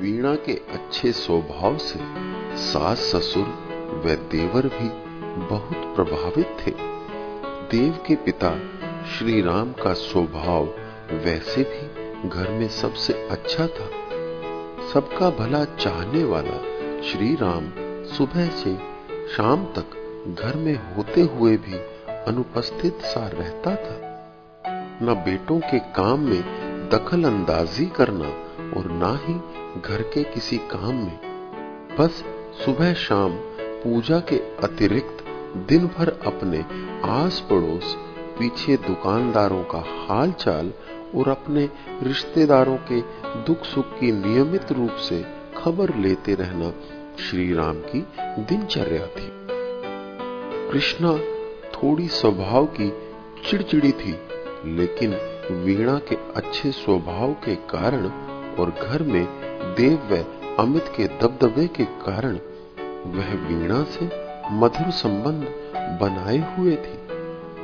वीणा के अच्छे स्वभाव से सास ससुर व देवर भी बहुत प्रभावित थे। देव के पिता श्री राम का स्वभाव वैसे भी घर में सबसे अच्छा था। सबका भला चाहने वाला श्री राम सुबह से शाम तक घर में होते हुए भी अनुपस्थित सा रहता था। न बेटों के काम में दखल अंदाजी करना और ना ही घर के किसी काम में। बस सुबह शाम पूजा के अतिरिक्त दिन भर अपने आस पड़ोस पीछे दुकानदारों का हाल चाल और अपने रिश्तेदारों के दुख सुख की नियमित रूप से खबर लेते रहना श्री राम की दिनचर्या थी। कृष्णा थोड़ी स्वभाव की चिड़चिड़ी थी, लेकिन वीणा के अच्छे स्वभाव के कारण और घर में देव व अमित के दबदबे के कारण वह वीणा से मधुर संबंध बनाए हुए थी।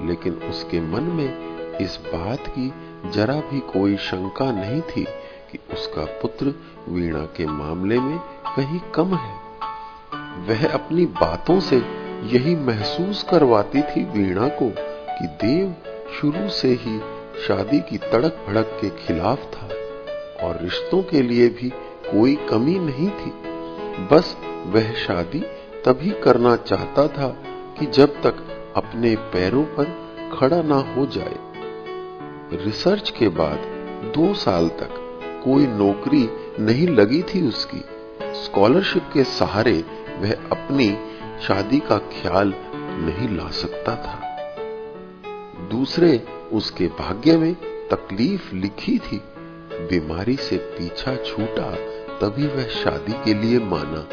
लेकिन उसके मन में इस बात की जरा भी कोई शंका नहीं थी कि उसका पुत्र वीणा के मामले में कहीं कम है। वह अपनी बातों से यही महसूस करवाती थी वीणा को कि देव शुरू से ही शादी की तड़क भड़क के खिलाफ था। और रिश्तों के लिए भी कोई कमी नहीं थी। बस वह शादी तभी करना चाहता था कि जब तक अपने पैरों पर खड़ा ना हो जाए। रिसर्च के बाद दो साल तक कोई नौकरी नहीं लगी थी उसकी। स्कॉलरशिप के सहारे वह अपनी शादी का ख्याल नहीं ला सकता था। दूसरे उसके भाग्य में तकलीफ़ लिखी थी। बीमारी से पीछा छूटा, तभी वह शादी के लिए माना।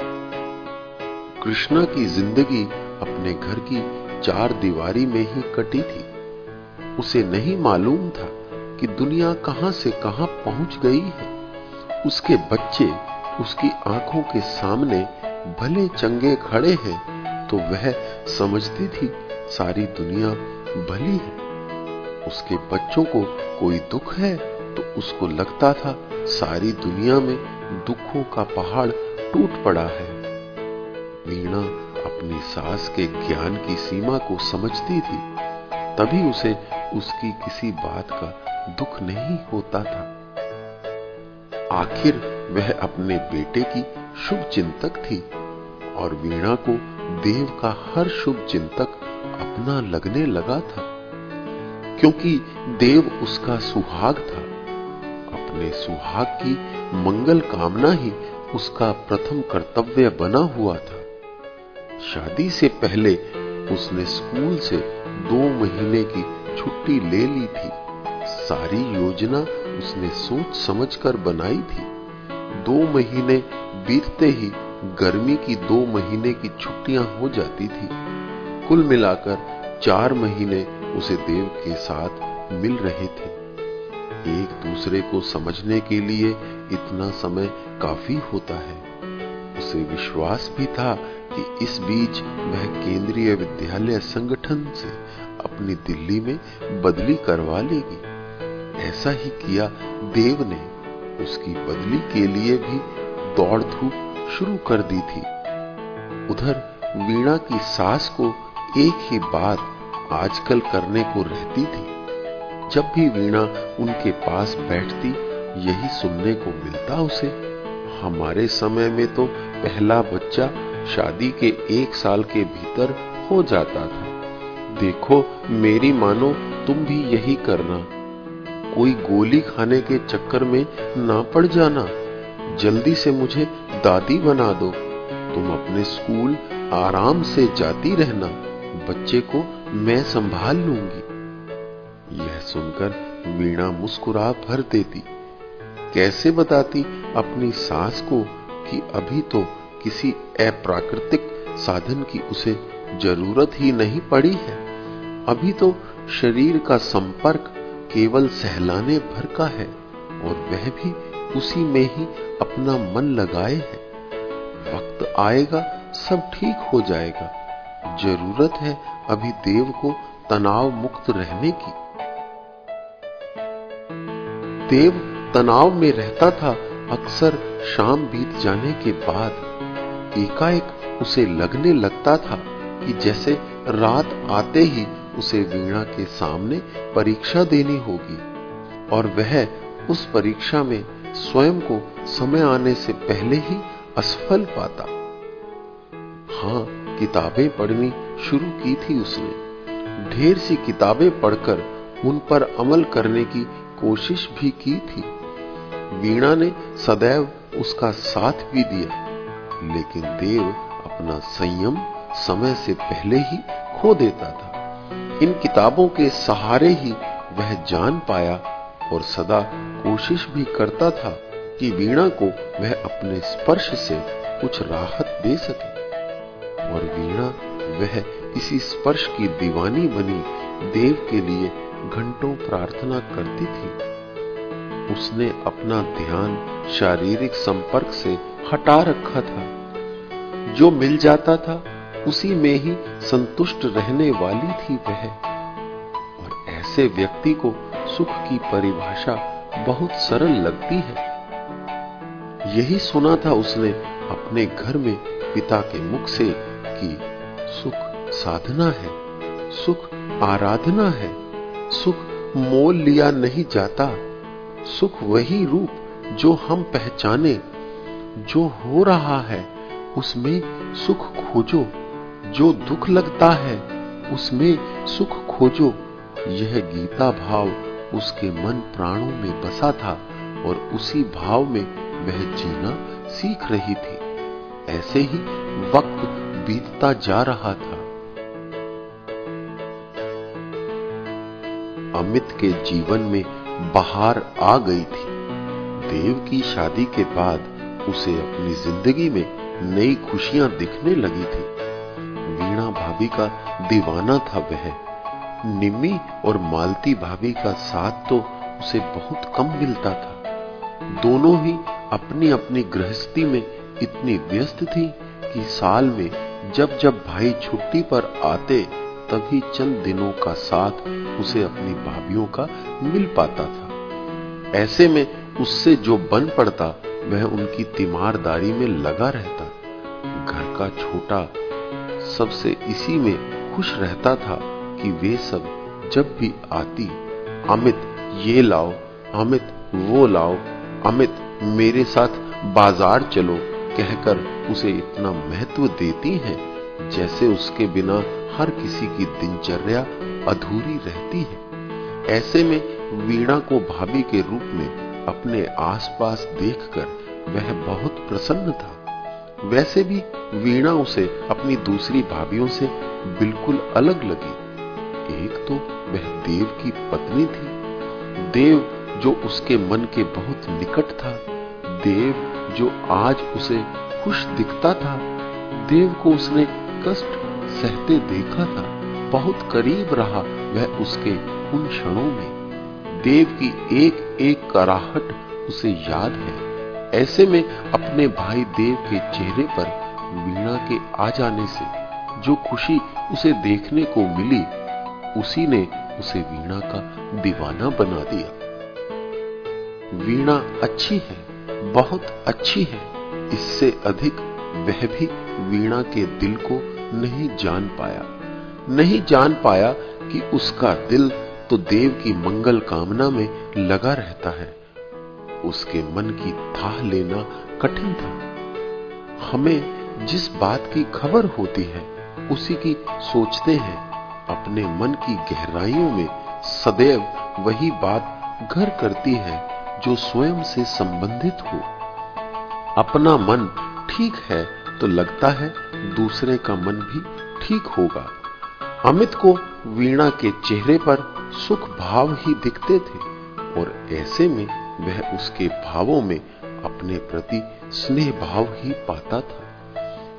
कृष्णा की ज़िंदगी अपने घर की चार दीवारी में ही कटी थी। उसे नहीं मालूम था कि दुनिया कहाँ से कहाँ पहुँच गई है। उसके बच्चे उसकी आँखों के सामने भले चंगे खड़े हैं तो वह समझती थी, सारी दुनिया भली है। उसके बच्चों को कोई दुख है? तो उसको लगता था सारी दुनिया में दुखों का पहाड़ टूट पड़ा है। वीणा अपनी सास के ज्ञान की सीमा को समझती थी। तभी उसे उसकी किसी बात का दुख नहीं होता था। आखिर वह अपने बेटे की शुभ चिंतक थी और वीणा को देव का हर शुभ चिंतक अपना लगने लगा था। क्योंकि देव उसका सुहाग था। अपने सुहाग की मंगल कामना ही उसका प्रथम कर्तव्य बना हुआ था। शादी से पहले उसने स्कूल से दो महीने की छुट्टी ले ली थी। सारी योजना उसने सोच समझकर बनाई थी। दो महीने बीतते ही गर्मी की दो महीने की छुट्टियाँ हो जाती थी। कुल मिलाकर चार महीने उसे देव के साथ मिल रहे थे। एक दूसरे को समझने के लिए इतना समय काफ़ी होता है। उसे विश्वास भी था कि इस बीच वह केंद्रीय विद्यालय संगठन से अपनी दिल्ली में बदली करवा लेगी। ऐसा ही किया देव ने। उसकी बदली के लिए भी दौड़ धूप शुरू कर दी थी। उधर वीणा की सास को एक ही बात आजकल करने को रहती थी। जब भी वीणा उनके पास बैठती, यही सुनने को मिलता उसे। हमारे समय में तो पहला बच्चा शादी के एक साल के भीतर हो जाता था। देखो, मेरी मानो, तुम भी यही करना। कोई गोली खाने के चक्कर में ना पड़ जाना। जल्दी से मुझे दादी बना दो। तुम अपने स्कूल आराम से जाती रहना। बच्चे को मैं संभाल लूँगी। यह सुनकर वीणा मुस्कुरा भर देती। कैसे बताती अपनी सास को कि अभी तो किसी अप्राकृतिक साधन की उसे ज़रूरत ही नहीं पड़ी है? अभी तो शरीर का संपर्क केवल सहलाने भर का है और वह भी उसी में ही अपना मन लगाए है। वक्त आएगा, सब ठीक हो जाएगा। ज़रूरत है अभी देव को तनाव मुक्त रहने की। देव तनाव में रहता था, अक्सर शाम बीत जाने के बाद। एकाएक उसे लगने लगता था कि जैसे रात आते ही उसे वीणा के सामने परीक्षा देनी होगी, और वह उस परीक्षा में स्वयं को समय आने से पहले ही असफल पाता। हाँ, किताबें पढ़नी शुरू की थी उसने। ढेर सी किताबें पढ़कर उन पर अमल करने की कोशिश भी की थी। वीणा ने सदैव उसका साथ भी दिया। लेकिन देव अपना संयम समय से पहले ही खो देता था। इन किताबों के सहारे ही वह जान पाया और सदा कोशिश भी करता था कि वीणा को वह अपने स्पर्श से कुछ राहत दे सके। और वीणा वह इसी स्पर्श की दीवानी बनी देव के लिए घंटों प्रार्थना करती थी। उसने अपना ध्यान शारीरिक संपर्क से हटा रखा था। जो मिल जाता था, उसी में ही संतुष्ट रहने वाली थी वह। और ऐसे व्यक्ति को सुख की परिभाषा बहुत सरल लगती है। यही सुना था उसने अपने घर में पिता के मुख से कि सुख साधना है, सुख आराधना है। सुख मोल लिया नहीं जाता। सुख वही रूप जो हम पहचाने, जो हो रहा है, उसमें सुख खोजो। जो दुख लगता है, उसमें सुख खोजो। यह गीता भाव उसके मन प्राणों में बसा था और उसी भाव में वह जीना सीख रही थी। ऐसे ही वक्त बीतता जा रहा था। अमित के जीवन में बाहर आ गई थी। देव की शादी के बाद उसे अपनी ज़िंदगी में नई खुशियाँ दिखने लगी थी। वीणा भाभी का दीवाना था वह। निम्मी और मालती भाभी का साथ तो उसे बहुत कम मिलता था। दोनों ही अपनी अपनी गृहस्थी में इतनी व्यस्त थी कि साल में जब जब भाई छुट्टी पर आते तभी चंद दिनों का साथ उसे अपनी भाभीियों का मिल पाता था। ऐसे में उससे जो बन पड़ता, वह उनकी तीमारदारी में लगा रहता। घर का छोटा सबसे इसी में खुश रहता था कि वे सब जब भी आती, अमित, ये लाओ, अमित, वो लाओ, अमित, मेरे साथ बाज़ार चलो, कहकर उसे इतना महत्व देती हैं जैसे उसके बिना हर किसी की दिनचर्या अधूरी रहती है। ऐसे में वीणा को भाभी के रूप में अपने आसपास देखकर वह बहुत प्रसन्न था। वैसे भी वीणा उसे अपनी दूसरी भाभीियों से बिल्कुल अलग लगी। एक तो वह देव की पत्नी थी। देव जो उसके मन के बहुत निकट था। देव जो आज उसे खुश दिखता था। देव को उसने कष्ट सहते देखा था, बहुत करीब रहा वह उसके उन क्षणों में। देव की एक एक कराहट उसे याद है। ऐसे में अपने भाई देव के चेहरे पर वीणा के आ जाने से जो खुशी उसे देखने को मिली, उसी ने उसे वीणा का दीवाना बना दिया। वीणा अच्छी है, बहुत अच्छी है, इससे अधिक वह भी वीणा के दिल को नहीं जान पाया। नहीं जान पाया कि उसका दिल तो देव की मंगल कामना में लगा रहता है। उसके मन की थाह लेना कठिन था। हमें जिस बात की खबर होती है, उसी की सोचते हैं। अपने मन की गहराइयों में सदैव वही बात घर करती है, जो स्वयं से संबंधित हो। अपना मन ठीक है तो लगता है दूसरे का मन भी ठीक होगा। अमित को वीणा के चेहरे पर सुख भाव ही दिखते थे, और ऐसे में वह उसके भावों में अपने प्रति स्नेह भाव ही पाता था।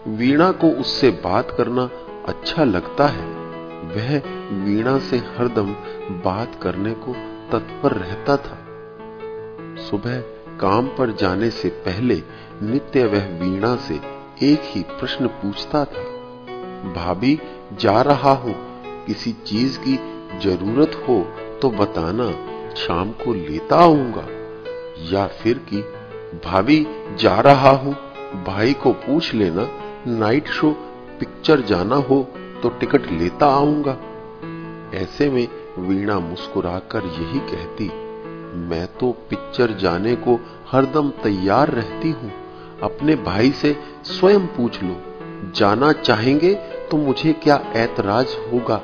वीणा को उससे बात करना अच्छा लगता है। वह वीणा से हरदम बात करने को तत्पर रहता था। सुबह काम पर जाने से पहले नित्य वह वीणा से एक ही प्रश्न पूछता था, भाभी, जा रहा हूँ। किसी चीज़ की ज़रूरत हो तो बताना, शाम को लेता आऊँगा। या फिर कि, भाभी, जा रहा हूँ। भाई को पूछ लेना, नाइट शो, पिक्चर जाना हो तो टिकट लेता आऊँगा। ऐसे में वीणा मुस्कुराकर यही कहती, मैं तो पिक्चर जाने को हरदम तैयार रहती हूँ। अपने भाई से स्वयं पूछ लो, जाना चाहेंगे तो मुझे क्या ऐतराज होगा?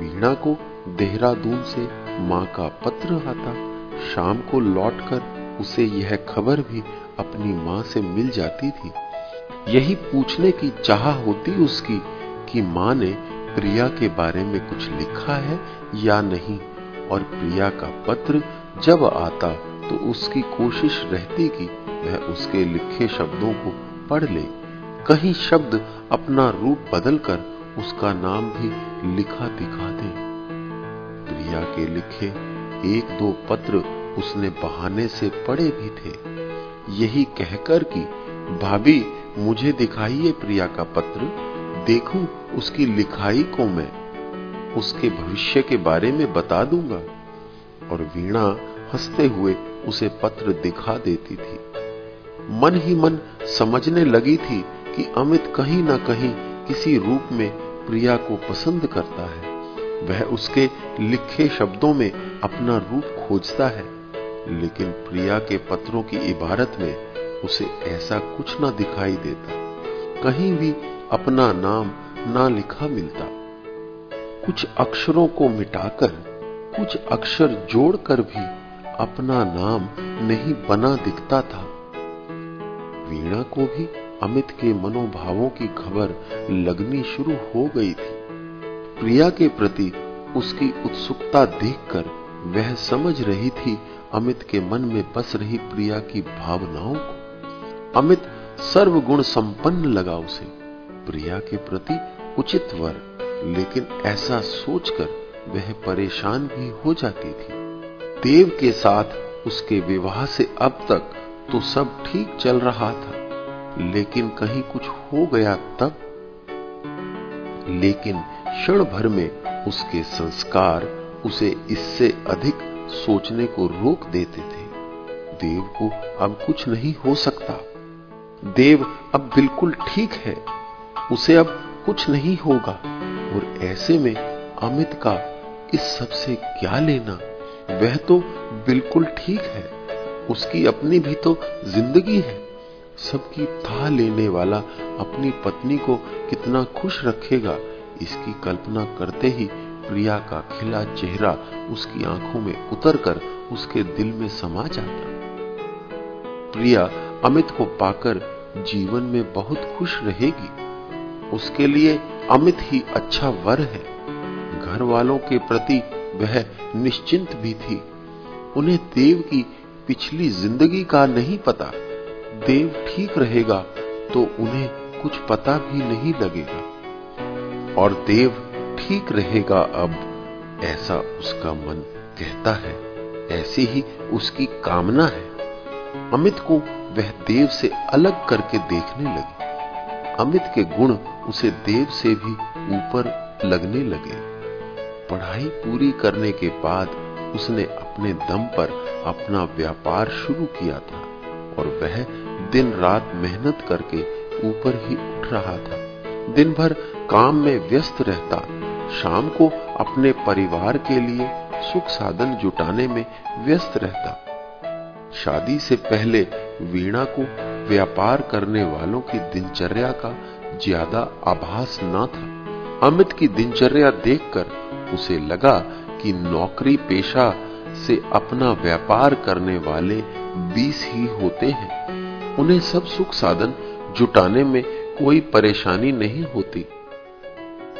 वीणा को देहरादून से माँ का पत्र आता, शाम को लौटकर उसे यह खबर भी अपनी माँ से मिल जाती थी। यही पूछने की चाह होती उसकी कि माँ ने प्रिया के बारे में कुछ लिखा है या नहीं, और प्रिया का पत्र जब आता तो उसकी कोशिश रहती कि वह उसके लिखे शब्दों को पढ़ ले। कहीं शब्द अपना रूप बदलकर उसका नाम भी लिखा दिखा दे। प्रिया के लिखे एक दो पत्र उसने बहाने से पढ़े भी थे। यही कहकर कि, भाभी, मुझे दिखाइए प्रिया का पत्र। देखूँ उसकी लिखाई को मैं। उसके भविष्य के बारे में बता दूँगा। और वीणा हँसते हुए उसे पत्र दिखा देती थी। मन ही मन समझने लगी थी कि अमित कहीं ना कहीं किसी रूप में प्रिया को पसंद करता है। वह उसके लिखे शब्दों में अपना रूप खोजता है, लेकिन प्रिया के पत्रों की इबारत में उसे ऐसा कुछ ना दिखाई देता। कहीं भी अपना नाम ना लिखा मिलता। कुछ अक्षरों को मिटाकर, कुछ अक्षर जोड़कर भी अपना नाम नहीं बना दिखता था। वीणा को भी अमित के मनोभावों की खबर लगनी शुरू हो गई थी। प्रिया के प्रति उसकी उत्सुकता देखकर वह समझ रही थी अमित के मन में बस रही प्रिया की भावनाओं को। अमित सर्वगुण संपन्न लगा उसे। प्रिया के प्रति उचित वर, लेकिन ऐसा सोचकर वह परेशान भी हो जाती थी। देव के साथ उसके विवाह से अब तक तो सब ठीक चल रहा था। लेकिन कहीं कुछ हो गया तब? लेकिन क्षण भर में उसके संस्कार उसे इससे अधिक सोचने को रोक देते थे। देव को अब कुछ नहीं हो सकता। देव अब बिल्कुल ठीक है। उसे अब कुछ नहीं होगा। और ऐसे में अमित का इस सबसे क्या लेना? वह तो बिल्कुल ठीक है। उसकी अपनी भी तो ज़िंदगी है। सबकी था लेने वाला अपनी पत्नी को कितना खुश रखेगा, इसकी कल्पना करते ही प्रिया का खिला चेहरा उसकी आँखों में उतरकर उसके दिल में समा जाता। प्रिया अमित को पाकर जीवन में बहुत खुश रहेगी। उसके लिए अमित ही अच्छा वर है। घर वालों के प्रति वह निश्चिंत भी थी। उन्हें देव की पिछली ज़िंदगी का नहीं पता। देव ठीक रहेगा तो उन्हें कुछ पता भी नहीं लगेगा। और देव ठीक रहेगा अब, ऐसा उसका मन कहता है। ऐसी ही उसकी कामना है। अमित को वह देव से अलग करके देखने लगी। अमित के गुण उसे देव से भी ऊपर लगने लगे। पढ़ाई पूरी करने के बाद उसने अपने दम पर अपना व्यापार शुरू किया था और वह दिन रात मेहनत करके ऊपर ही उठ रहा था। दिन भर काम में व्यस्त रहता, शाम को अपने परिवार के लिए सुख साधन जुटाने में व्यस्त रहता। शादी से पहले वीणा को व्यापार करने वालों की दिनचर्या का ज़्यादा आभास न था। अमित की दिनचर्या देखकर उसे लगा कि नौकरी पेशा से अपना व्यापार करने वाले बीस ही होते हैं। उन्हें सब सुख साधन जुटाने में कोई परेशानी नहीं होती।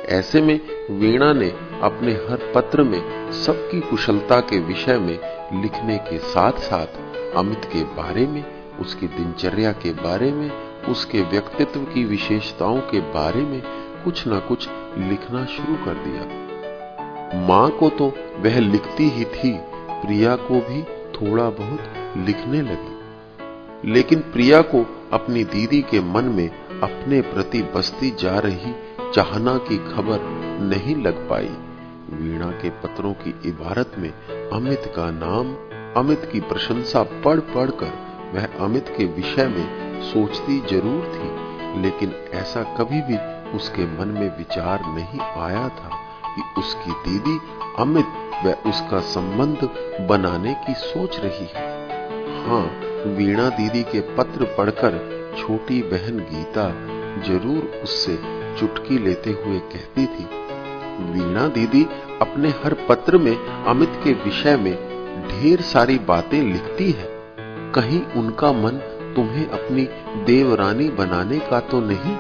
ऐसे में वीणा ने अपने हर पत्र में सबकी कुशलता के विषय में लिखने के साथ साथ अमित के बारे में, उसकी दिनचर्या के बारे में, उसके व्यक्तित्व की विशेषताओं के बारे में कुछ न कुछ लिखना शुरू कर दिया। माँ को तो वह लिखती ही थी, प्रिया को भी थोड़ा बहुत लिखने लगी। लेकिन प्रिया को अपनी दीदी के मन में अपने प्रति बसती जा रही चाहना की खबर नहीं लग पाई। वीणा के पत्रों की इबारत में अमित का नाम, अमित की प्रशंसा पढ़ पढ़कर वह अमित के विषय में सोचती ज़रूर थी, लेकिन ऐसा कभी भी उसके मन में विचार नहीं आया था कि उसकी दीदी अमित व उसका संबंध बनाने की सोच रही है। हाँ वीणा दीदी के पत्र पढ़कर छोटी बहन गीता ज़रूर उससे चुटकी लेते हुए कहती थी, वीणा दीदी अपने हर पत्र में अमित के विषय में ढेर सारी बातें लिखती है। कहीं उनका मन तुम्हें अपनी देवरानी बनाने का तो नहीं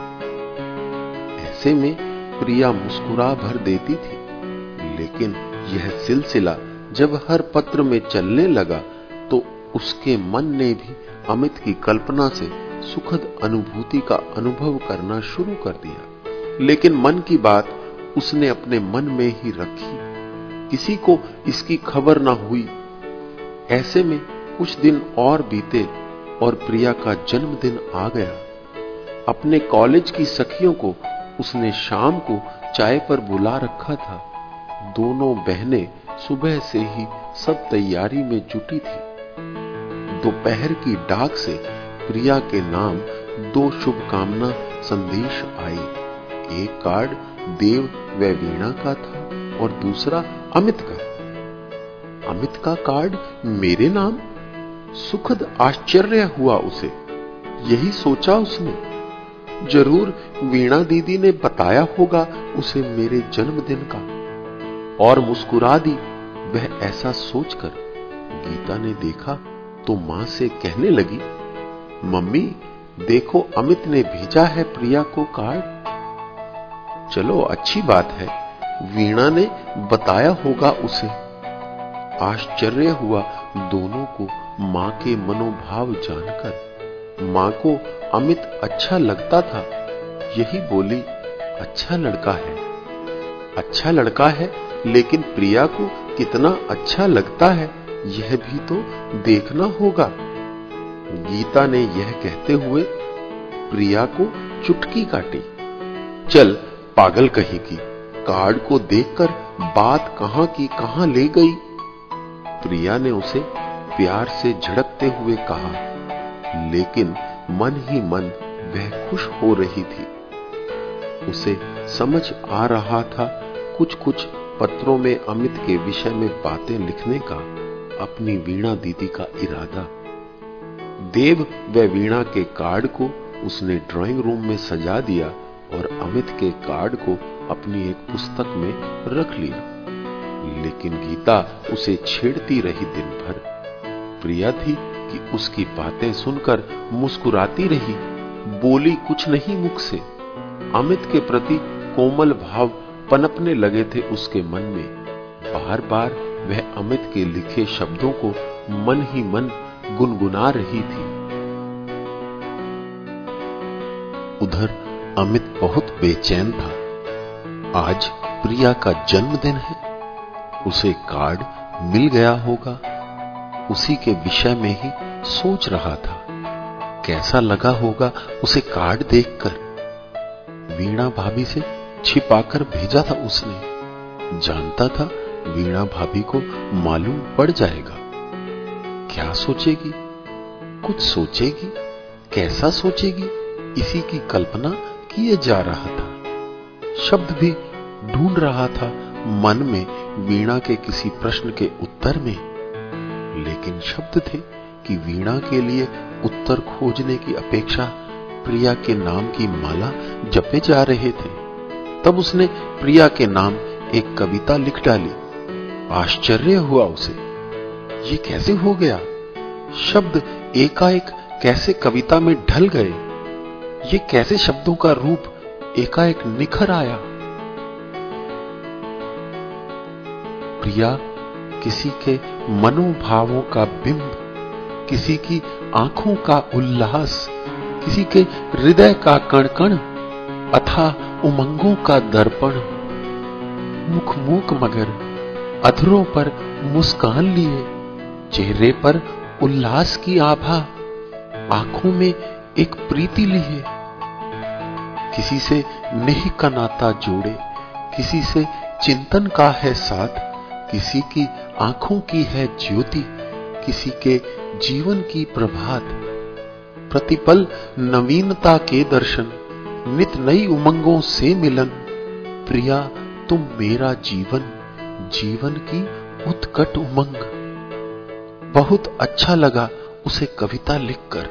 ऐसे में प्रिया मुस्कुरा भर देती थी। लेकिन यह सिलसिला जब हर पत्र में चलने लगा तो उसके मन ने भी अमित की कल्पना से सुखद अनुभूति का अनुभव करना शुरू कर दिया। लेकिन मन की बात उसने अपने मन में ही रखी। किसी को इसकी खबर ना हुई। ऐसे में कुछ दिन और बीते और प्रिया का जन्मदिन आ गया। अपने कॉलेज की सखियों को उसने शाम को चाय पर बुला रखा था। दोनों बहनें सुबह से ही सब तैयारी में जुटी थी। दोपहर की डाक से प्रिया के नाम दो शुभकामना संदेश आई एक कार्ड देव व वीणा का था और दूसरा अमित का। अमित का कार्ड मेरे नाम? सुखद आश्चर्य हुआ उसे। यही सोचा उसने। ज़रूर वीणा दीदी ने बताया होगा उसे मेरे जन्मदिन का। और मुस्कुरा दी, वह ऐसा सोचकर गीता ने देखा तो माँ से कहने लगी, मम्मी, देखो अमित ने भेजा है प्रिया को कार्ड। चलो, अच्छी बात है, वीणा ने बताया होगा उसे। आश्चर्य हुआ दोनों को माँ के मनोभाव जानकर। माँ को अमित अच्छा लगता था। यही बोली अच्छा लड़का है। अच्छा लड़का है, लेकिन प्रिया को कितना अच्छा लगता है, यह भी तो देखना होगा। गीता ने यह कहते हुए प्रिया को चुटकी काटी। चल, पागल कहीं की, कार्ड को देखकर बात कहाँ की, कहाँ ले गई? प्रिया ने उसे प्यार से झड़कते हुए कहा। लेकिन मन ही मन वह खुश हो रही थी। उसे समझ आ रहा था कुछ कुछ पत्रों में अमित के विषय में बातें लिखने का अपनी वीणा दीदी का इरादा। देव व वीणा के कार्ड को उसने ड्राइंग रूम में सजा दिया और अमित के कार्ड को अपनी एक पुस्तक में रख लिया। लेकिन गीता उसे छेड़ती रही दिन भर। प्रिया थी कि उसकी बातें सुनकर मुस्कुराती रही। बोली कुछ नहीं मुख से। अमित के प्रति कोमल भाव पनपने लगे थे उसके मन में। बार बार वह अमित के लिखे शब्दों को मन ही मन गुनगुना रही थी। उधर अमित बहुत बेचैन था। आज प्रिया का जन्मदिन है। उसे कार्ड मिल गया होगा। उसी के विषय में ही सोच रहा था। कैसा लगा होगा उसे कार्ड देखकर? वीणा भाभी से छिपाकर भेजा था उसने। जानता था वीणा भाभी को मालूम पड़ जाएगा। क्या सोचेगी? कुछ सोचेगी? कैसा सोचेगी? इसी की कल्पना किए जा रहा था। शब्द भी ढूंढ रहा था मन में वीणा के किसी प्रश्न के उत्तर में। लेकिन शब्द थे कि वीणा के लिए उत्तर खोजने की अपेक्षा प्रिया के नाम की माला जपे जा रहे थे। तब उसने प्रिया के नाम एक कविता लिख डाली। आश्चर्य हुआ उसे। ये कैसे हो गया? शब्द एकाएक कैसे कविता में ढल गए? ये कैसे शब्दों का रूप एकाएक निखर आया? प्रिया किसी के मनोभावों का बिंब, किसी की आँखों का उल्लास, किसी के हृदय का कण अथा उमंगों का दर्पण। मुख मूक मगर अधरों पर मुस्कान लिए, चेहरे पर उल्लास की आभा, आँखों में एक प्रीति लिए। किसी से नेह का नाता जोड़े, किसी से चिंतन का है साथ किसी की आँखों की है ज्योति, किसी के जीवन की प्रभात। प्रतिपल नवीनता के दर्शन, नित नई उमंगों से मिलन। प्रिया, तुम मेरा जीवन जीवन की उत्कट उमंग। बहुत अच्छा लगा उसे कविता लिखकर।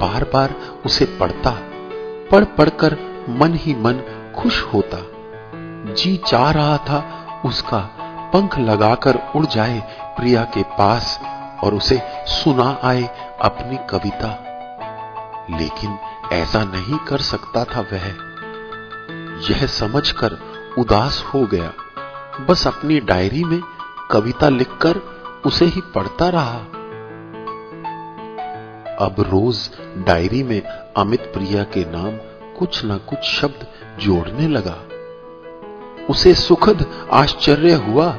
बार बार उसे पढ़ता पढ़ पढ़कर मन ही मन खुश होता। जी चाह रहा था उसका पंख लगाकर उड़ जाए प्रिया के पास और उसे सुना आए अपनी कविता। लेकिन ऐसा नहीं कर सकता था वह। यह समझकर उदास हो गया। बस अपनी डायरी में कविता लिखकर उसे ही पढ़ता रहा। अब रोज डायरी में अमित प्रिया के नाम कुछ ना कुछ शब्द जोड़ने लगा। उसे सुखद आश्चर्य हुआ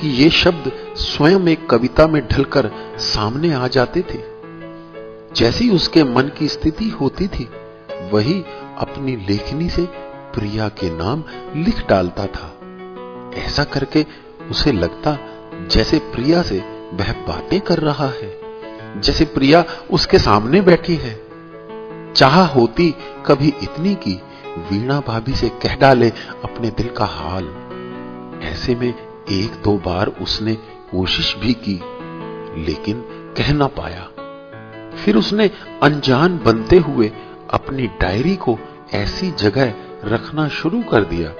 कि ये शब्द स्वयं एक कविता में ढलकर सामने आ जाते थे। जैसी उसके मन की स्थिति होती थी, वही अपनी लेखनी से प्रिया के नाम लिख डालता था। ऐसा करके उसे लगता जैसे प्रिया से वह बातें कर रहा है, जैसे प्रिया उसके सामने बैठी है। चाह होती कभी इतनी की वीणा भाभी से कह डाले अपने दिल का हाल। ऐसे में एक दो बार उसने कोशिश भी की, लेकिन कह ना पाया। फिर उसने अनजान बनते हुए अपनी डायरी को ऐसी जगह रखना शुरू कर दिया,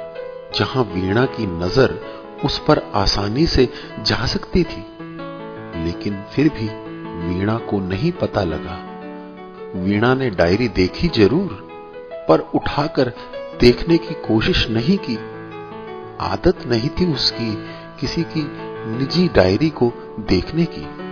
जहाँ वीणा की नज़र उस पर आसानी से जा सकती थी। लेकिन फिर भी वीणा को नहीं पता लगा। वीणा ने डायरी देखी ज़रूर, पर उठाकर देखने की कोशिश नहीं की। आदत नहीं थी उसकी किसी की निजी डायरी को देखने की।